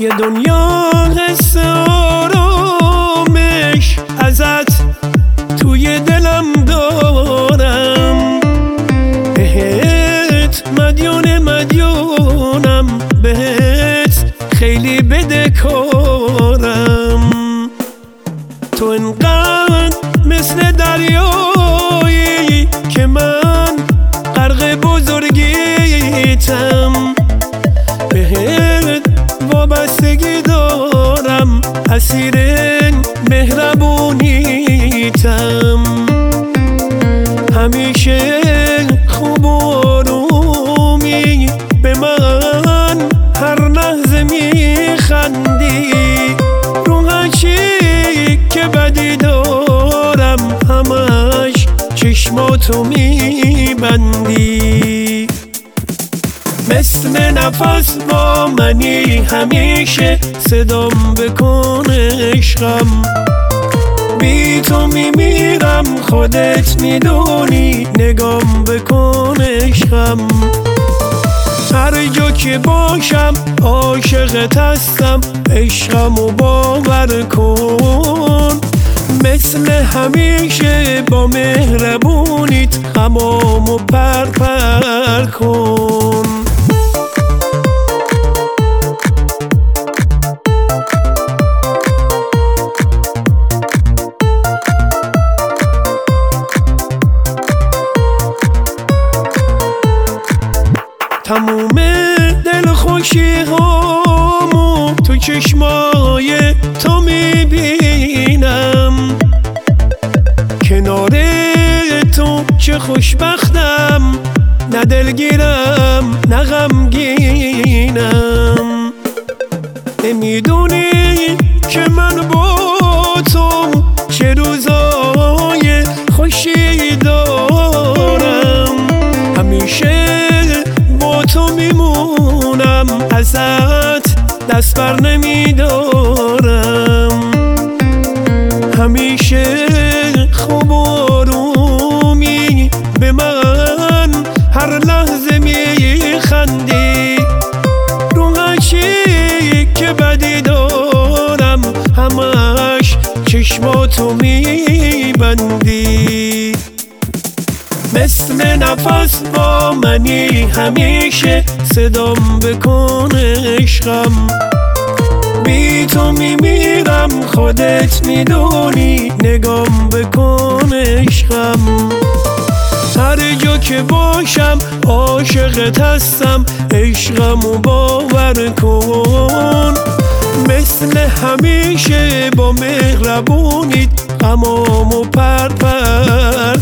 یه دنیا قصه آرامش ازت توی دلم دارم. بهت مدیون مدیونم بهت خیلی بده کارم. تو انقدر اسیر مهربونیتم همیشه خوب و آرومی به من هر لحظه میخندی. رو هرچی که بدی دارم همش چشماتو میبندی. مثل نفس با منی همیشه صدام بکن عشقم. بی تو میمیرم خودت می‌دونی نگام بکن عشقم. هر جا که باشم عاشقت هستم عشقم و باور کن. مثل همیشه با مهربونیت غمام و پر پر کن. هامو تو چشمای تو می‌بینم. کنار تو چه خوشبختم نه دلگیرم نه غمگینم. نمی‌دونی که من ازت دست بر نمیدارم. همیشه خوب و آرومی به من هر لحظه میخندی. رو هرچی که بدی دارم همش چشماتو میبندی مثل نفس با منی همیشه صدام بکن عشقم. بی تو میمیرم خودت می‌دونی نگام بکن عشقم. هر جا که باشم عاشقت هستم عشقم و باور کن. مثل همیشه با مهربونیت غمام و پر پر